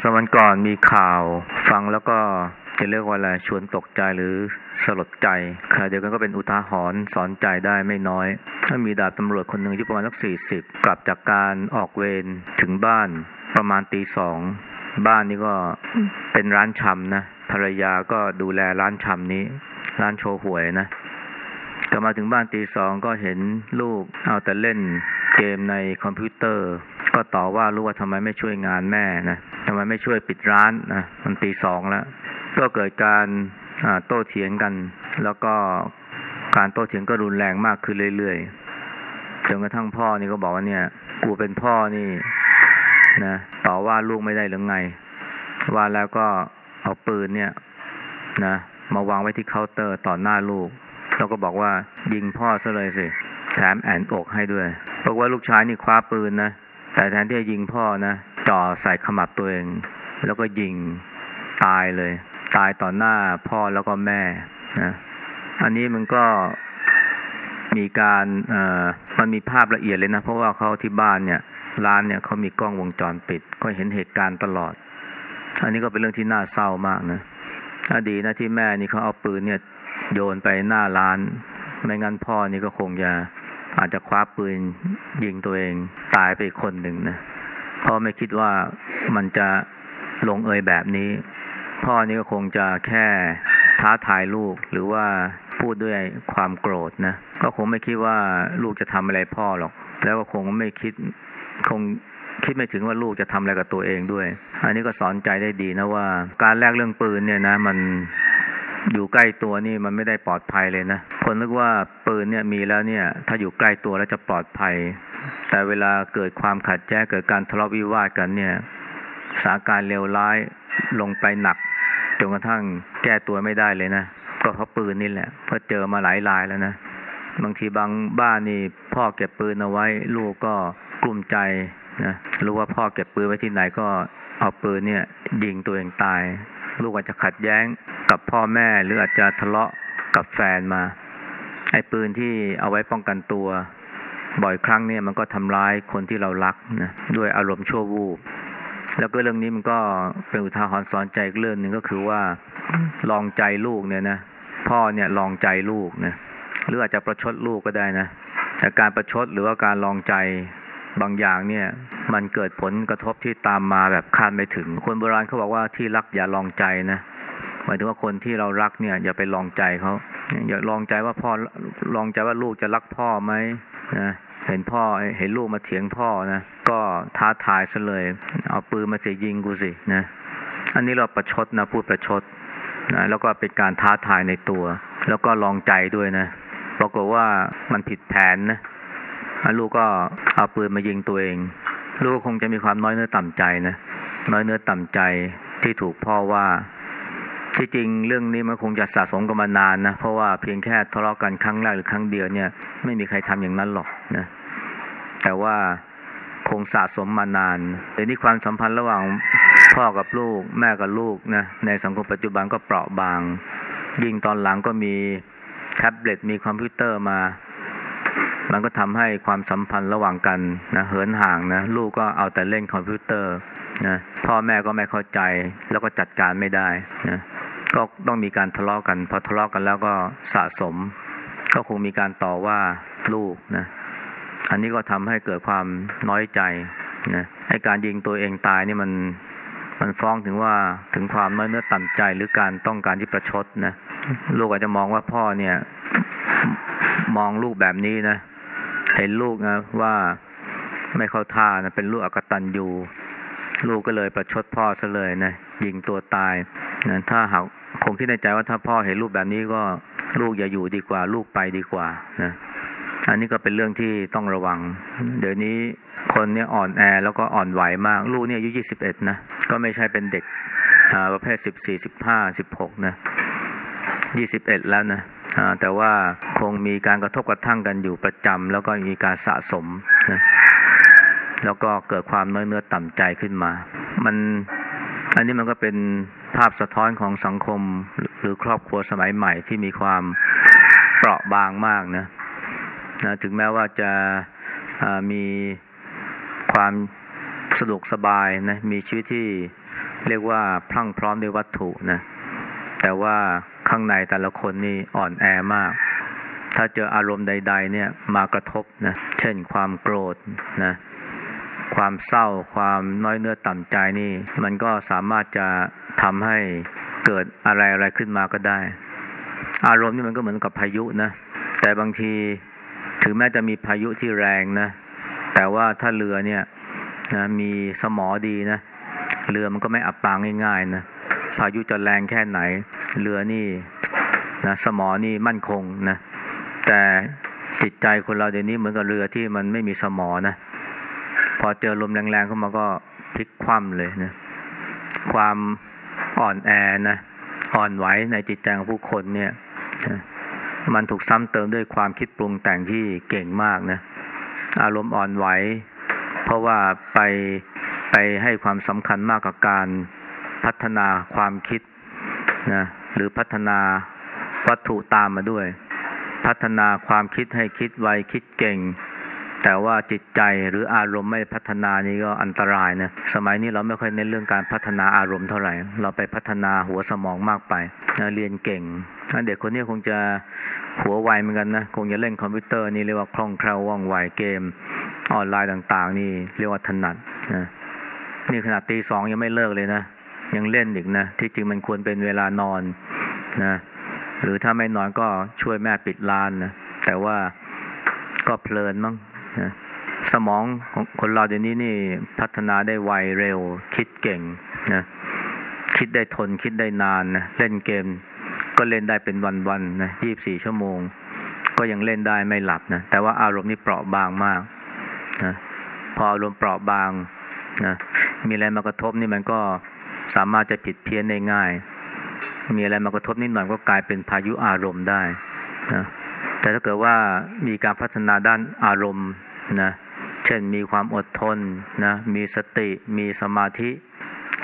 อสองสามวันก่อนมีข่าวฟังแล้วก็จะเรียกว่าอะไรชวนตกใจหรือสลดใจขณะเดียวกันก็เป็นอุทาหรณ์สอนใจได้ไม่น้อย ถ้ามีดาบตำรวจคนหนึ่งอายุประมาณสักสี่สิบกลับจากการออกเวรถึงบ้านประมาณตีสองบ้านนี้ก็เป็นร้านชำนะภรรยาก็ดูแลร้านชำนี้ ร้านโชว์หวยนะกลับมาถึงบ้านตีสองก็เห็นลูกเอาแต่เล่นเกมในคอมพิวเตอร์ ก็ต่อว่าลูกว่าทำไมไม่ช่วยงานแม่นะ ทำไมไม่ช่วยปิดร้านนะมันตีสองแล้ว ก็เกิดการโต้เถียงกัน แล้วก็การโต้เถียงก็รุนแรงมากขึ้นเรื่อยๆจนกระทั่งพ่อนี่ก็บอกว่าเนี่ย กูเป็นพ่อนี่นะต่อว่าลูกไม่ได้หรือไง ว่าแล้วก็เอาปืนเนี่ย นะมาวางไว้ที่เคาน์เตอร์ต่อหน้าลูก แล้วก็บอกว่ายิงพ่อซะเลยสิแถมแอนอกให้ด้วยบอกว่าลูกชายนี่คว้าปืนนะแต่แทนที่จะยิงพ่อนะ จ่อใส่ขมับตัวเอง แล้วก็ยิงตายเลย ตายต่อหน้าพ่อแล้วก็แม่นะอันนี้มันก็มีการเอ่อมันมีภาพละเอียดเลยนะ เพราะว่าเขาที่บ้านเนี่ยร้านเนี่ยเขามีกล้องวงจรปิด ก็เห็นเหตุการณ์ตลอด อันนี้ก็เป็นเรื่องที่น่าเศร้ามากนะถ้าดีนะที่แม่นี่เขาเอาปืนเนี่ยโยนไปหน้าร้าน ไม่งั้นพ่อนี่ก็คงจะอาจจะคว้าปืนยิงตัวเองตายไปคนหนึ่งนะ พ่อไม่คิดว่ามันจะลงเอยแบบนี้ พ่อนี่ก็คงจะแค่ท้าทายลูกหรือว่าพูดด้วยความโกรธนะ ก็คงไม่คิดว่าลูกจะทำอะไรพ่อหรอก แล้วก็คงไม่คิดคงคิดไม่ถึงว่าลูกจะทำอะไรกับตัวเองด้วย อันนี้ก็สอนใจได้ดีนะว่า การแลกเรื่องปืนเนี่ยนะ มันอยู่ใกล้ตัวนี่มันไม่ได้ปลอดภัยเลยนะ คนนึกว่าปืนเนี่ยมีแล้วเนี่ย ถ้าอยู่ใกล้ตัวแล้วจะปลอดภัย แต่เวลาเกิดความขัดแย้งเกิดการทะเลาะวิวาทกันเนี่ยสถานการเลวร้ายลงไปหนักจนกระทั่งแก้ตัวไม่ได้เลยนะก็เพราะปืนนี่แหละเพราะเจอมาหลายรายแล้วนะบางทีบางบ้านนี่พ่อเก็บปืนเอาไว้ ลูกก็กลุ้มใจนะรู้ว่าพ่อเก็บปืนไว้ที่ไหนก็เอาปืนเนี่ยยิงตัวเองตาย ลูกอาจจะขัดแย้งกับพ่อแม่หรืออาจจะทะเลาะกับแฟนมา ไอ้ปืนที่เอาไว้ป้องกันตัว บ่อยครั้งเนี่ยมันก็ทำร้ายคนที่เรารักนะด้วยอารมณ์ชั่ววูบแล้วก็เรื่องนี้มันก็เป็นอุทาหรณ์สอนใจอีกเรื่องหนึ่งก็คือว่าลองใจลูกเนี่ยนะพ่อเนี่ยลองใจลูกนะหรืออาจจะประชดลูกก็ได้นะแต่การประชดหรือว่าการลองใจบางอย่างเนี่ย มันเกิดผลกระทบที่ตามมาแบบคาดไม่ถึง คนโบราณเขาบอกว่าที่รักอย่าลองใจนะายถึงว่าคนที่เรารักเนี่ย อย่าไปลองใจเขาอย่าลองใจว่าพ่อลองใจว่าลูกจะรักพ่อไหมนะเห็นพ่อเห็นลูกมาเถียงพ่อนะก็ท้าทายซะเลย เอาปืนมาเสียยิงกูสินะอันนี้เราประชดนะพูดประชดนะแล้วก็เป็นการท้าทายในตัว แล้วก็ลองใจด้วยนะปรากฏว่ามันผิดแผนนะลูกก็เอาปืนมายิงตัวเอง ลูกคงจะมีความน้อยเนื้อต่ำใจนะน้อยเนื้อต่ำใจที่ถูกพ่อว่า ที่จริงเรื่องนี้มันคงจะสะสมกันมานานนะ เพราะว่าเพียงแค่ทะเลาะกันครั้งแรกหรือครั้งเดียวเนี่ย ไม่มีใครทำอย่างนั้นหรอกนะ แต่ว่าคงสะสมมานานแต่นี่ความสัมพันธ์ระหว่างพ่อกับลูก แม่กับลูกนะในสังคมปัจจุบันก็เปราะบาง ยิ่งตอนหลังก็มีแท็บเล็ตมีคอมพิวเตอร์มา มันก็ทำให้ความสัมพันธ์ระหว่างกันนะเหินห่างนะลูกก็เอาแต่เล่นคอมพิวเตอร์นะพ่อแม่ก็ไม่เข้าใจแล้วก็จัดการไม่ได้นะ ก็ต้องมีการทะเลาะกัน พอทะเลาะกันแล้วก็สะสม ก็คงมีการต่อว่าลูกนะ อันนี้ก็ทำให้เกิดความน้อยใจนะให้การยิงตัวเองตายนี่มันมันฟ้องถึงว่าถึงความน้อยเนื้อต่ำใจหรือการต้องการที่ประชดนะลูกอาจจะมองว่าพ่อเนี่ย มองลูกแบบนี้นะเห็นลูกนะว่าไม่เข้าท่านะเป็นลูกอกตันยูลูกก็เลยประชดพ่อซะเลยนะยิงตัวตายนะถ้าหาก คงที่ในใจว่าถ้าพ่อเห็นรูปแบบนี้ก็ลูกอย่าอยู่ดีกว่า ลูกไปดีกว่านะอันนี้ก็เป็นเรื่องที่ต้องระวัง เดี๋ยวนี้คนเนี้ยอ่อนแอแล้วก็อ่อนไหวมาก ลูกเนี่ยอายุยี่สิบเอ็ดนะ ก็ไม่ใช่เป็นเด็กประเภทสิบสี่สิบห้าสิบหกนะยี่สิบเอ็ดแล้วนะแต่ว่าคงมีการกระทบกระทั่งกันอยู่ประจำแล้วก็มีการสะสมนะแล้วก็เกิดความน้อยเนื้อต่ำใจขึ้นมา มัน อันนี้มันก็เป็น ภาพสะท้อนของสังคมหรือครอบครัวสมัยใหม่ที่มีความเปราะบางมากนะนะถึงแม้ว่าจะมีความสะดวกสบายนะมีชีวิตที่เรียกว่าพรั่งพร้อมด้วยวัตถุนะแต่ว่าข้างในแต่ละคนนี่อ่อนแอมาก ถ้าเจออารมณ์ใด ๆ เนี่ยมากระทบนะเช่นความโกรธนะความเศร้า ความน้อยเนื้อต่ำใจนี่ มันก็สามารถจะ ทำให้เกิดอะไรอะไรขึ้นมาก็ได้ อารมณ์นี่มันก็เหมือนกับพายุนะ แต่บางทีถึงแม้จะมีพายุที่แรงนะ แต่ว่าถ้าเรือเนี่ยนะมีสมอดีนะ เรือมันก็ไม่อับปางง่ายๆนะ พายุจะแรงแค่ไหน เรือนี่นะสมอนี่มั่นคงนะ แต่จิตใจคนเราเดี๋ยวนี้เหมือนกับเรือที่มันไม่มีสมอนะ พอเจอลมแรงๆเข้ามาก็พลิกคว่ำเลยนะ ความ อ่อนแอนะอ่อนไหวในจิตใจของผู้คนเนี่ยมันถูกซ้ำเติมด้วยความคิดปรุงแต่งที่เก่งมากนะอารมณ์อ่อนไหว เพราะว่าไปไปให้ความสำคัญมากกับการพัฒนาความคิดนะหรือพัฒนาวัตถุตามมาด้วย พัฒนาความคิดให้คิดไวคิดเก่ง แต่ว่าจิตใจหรืออารมณ์ไม่พัฒนานี่ก็อันตรายนะ สมัยนี้เราไม่ค่อยเน้นเรื่องการพัฒนาอารมณ์เท่าไหร่ เราไปพัฒนาหัวสมองมากไปนะเรียนเก่ง เด็กคนนี้คงจะหัวไวเหมือนกันนะ คงจะเล่นคอมพิวเตอร์นี่เรียกว่าคล่องแคล่วว่องไวเกม ออนไลน์ต่าง ๆ นี่เรียกว่าถนัดนะนี่ขนาดตีสองยังไม่เลิกเลยนะ ยังเล่นอีกนะ ที่จริงมันควรเป็นเวลานอนนะ หรือถ้าไม่นอนก็ช่วยแม่ปิดร้านนะ แต่ว่าก็เพลินมั้ง สมองของคนเราเดี๋ยวนี้นี่พัฒนาได้ไวเร็ว คิดเก่งนะคิดได้ทนคิดได้นานนะเล่นเกม ก็เล่นได้เป็นวันๆนะยี่บสี่ชั่วโมง ก็ยังเล่นได้ไม่หลับนะแต่ว่าอารมณ์นี่เปราะบางมากนะพออารมณ์เปราะบางนะมีอะไรมากระทบนี่มันก็สามารถจะผิดเพี้ยนได้ง่าย มีอะไรมากระทบนิดหน่อยก็กลายเป็นพายุอารมณ์ได้นะ แต่ถ้าเกิดว่ามีการพัฒนาด้านอารมณ์นะ เช่นมีความอดทนนะ มีสติ มีสมาธิ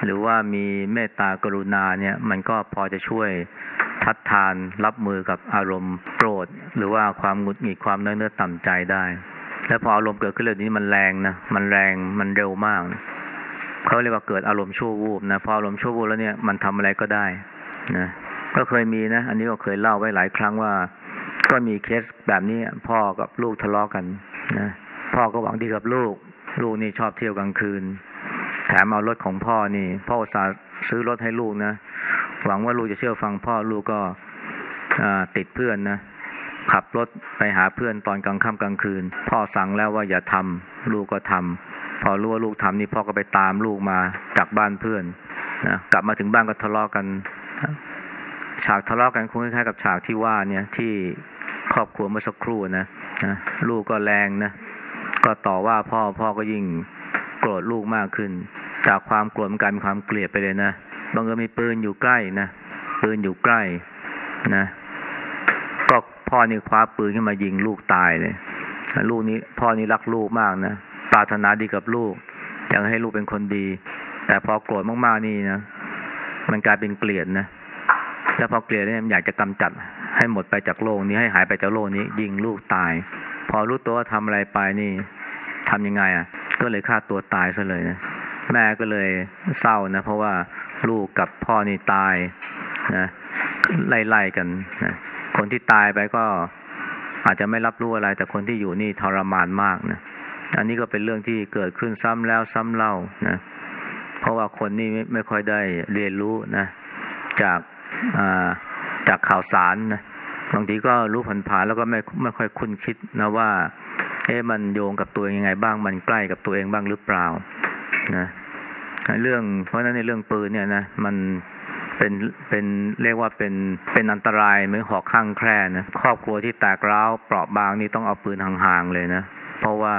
หรือว่ามีเมตตากรุณาเนี่ย มันก็พอจะช่วยทัดทานรับมือกับอารมณ์โกรธ หรือว่าความหงุดหงิดความน้อยเนื้อต่ำใจได้ แล้วพออารมณ์เกิดขึ้นเรื่องนี้มันแรงนะ มันแรง มันเร็วมากนะเขาเรียกว่าเกิดอารมณ์ชั่ววูบนะ พออารมณ์ชั่ววูบแล้วเนี่ยมันทำอะไรก็ได้นะ ก็เคยมีนะ อันนี้ก็เคยเล่าไว้หลายครั้งว่า ก็มีเคสแบบนี้พ่อกับลูกทะเลาะกันนะพ่อก็หวังดีกับลูก ลูกนี่ชอบเที่ยวกลางคืน แถมเอารถของพ่อนี่ พ่อสาซื้อรถให้ลูกนะหวังว่าลูกจะเชื่อฟังพ่อลูกก็ติดเพื่อนนะขับรถไปหาเพื่อนตอนกลางค่ำกลางคืน พ่อสั่งแล้วว่าอย่าทำลูกก็ทำพอรู้ว่าลูกทำนี่พ่อก็ไปตามลูกมาจากบ้านเพื่อนนะกลับมาถึงบ้านก็ทะเลาะกัน ฉากทะเลาะกันคงคล้ายๆกับฉากที่ว่าเนี่ยที่ ครอบครัวเมื่อสักครู่นะนะลูกก็แรงนะ ก็ต่อว่าพ่อพ่อก็ยิ่งโกรธลูกมากขึ้น จากความโกรธมันกลายเป็นความเกลียดไปเลยนะบางเอิญมีปืนอยู่ใกล้นะปืนอยู่ใกล้นะ ก็พ่อนี่คว้าปืนขึ้นมายิงลูกตายเลยลูกนี้ พ่อนี่รักลูกมากนะปรารถนาดีกับลูก อยากให้ลูกเป็นคนดี แต่พอโกรธมากๆนี่นะมันกลายเป็นเกลียดนะแล้วพอเกลียดเนี่ยมันอยากจะกำจัด ให้หมดไปจากโลกนี้ให้หายไปจากโลกนี้ ยิงลูกตาย พอรู้ตัวว่าทำอะไรไปนี่ทำยังไงอะ ก็เลยฆ่าตัวตายซะเลยนะแม่ก็เลยเศร้านะ เพราะว่าลูกกับพ่อนี่ตายนะไล่ๆกันนะคนที่ตายไปก็อาจจะไม่รับรู้อะไร แต่คนที่อยู่นี่ทรมานมากนะอันนี้ก็เป็นเรื่องที่เกิดขึ้นซ้ำแล้วซ้ำเล่านะเพราะว่าคนนี่ไม่ไม่ค่อยได้เรียนรู้นะ จากอ่าจากข่าวสารนะ บางทีก็รู้ผ่านๆแล้วก็ไม่ไม่ค่อยคุ้นคิดนะว่า เอ๊ะมันโยงกับตัวเองยังไงบ้าง มันใกล้กับตัวเองบ้างหรือเปล่า นะเรื่อง เพราะฉะนั้นในเรื่องปืนเนี่ยนะมันเป็นเป็นเรียกว่าเป็นเป็นอันตรายเหมือนหอกข้างแคร่นะครอบครัวที่แตกร้าวเปราะบางนี่ต้องเอาปืนห่างๆเลยนะ เพราะว่า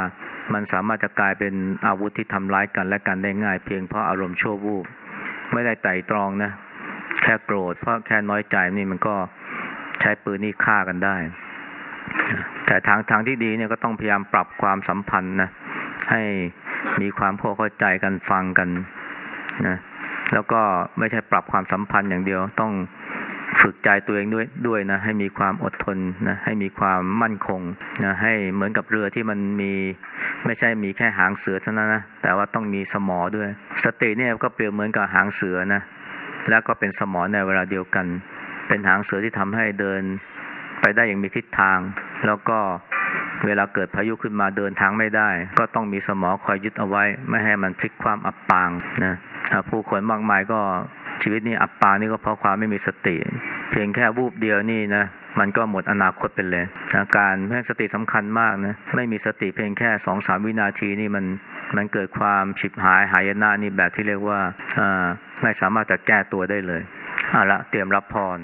มันสามารถจะกลายเป็นอาวุธที่ทำร้ายกันและกันได้ง่าย เพียงเพราะอารมณ์ชั่ววูบไม่ได้ไตร่ตรองนะ แค่โกรธเพราะแค่น้อยใจนี่มันก็ ใช้ปืนนี่ฆ่ากันได้ แต่ทางทางที่ดีเนี่ยก็ต้องพยายามปรับความสัมพันธ์นะให้มีความเข้าใจกันฟังกันนะแล้วก็ไม่ใช่ปรับความสัมพันธ์อย่างเดียว ต้องฝึกใจตัวเองด้วยด้วยนะ ให้มีความอดทนนะ ให้มีความมั่นคงนะให้เหมือนกับเรือที่มันมี ไม่ใช่มีแค่หางเสือเท่านั้นนะแต่ว่าต้องมีสมอด้วย สติเนี่ยก็เปรียบเหมือนกับหางเสือนะแล้วก็เป็นสมอในเวลาเดียวกัน เป็นหางเสือที่ทำให้เดินไปได้อย่างมีทิศทาง แล้วก็เวลาเกิดพายุขึ้นมาเดินทางไม่ได้ ก็ต้องมีสมอคอยยึดเอาไว้ ไม่ให้มันพลิกความอับปางนะผู้คนมากมายก็ชีวิตนี้อับปางนี่ก็เพราะความไม่มีสติ เพียงแค่วูบเดียวนี่นะมันก็หมดอนาคตไปเลยนะการให้สติสำคัญมากนะไม่มีสติเพียงแค่สองสามวินาทีนี่มันมันเกิดความฉิบหายหายนะนี่แบบที่เรียกว่าไม่สามารถจะแก้ตัวได้เลย เอาละเตรียมรับพร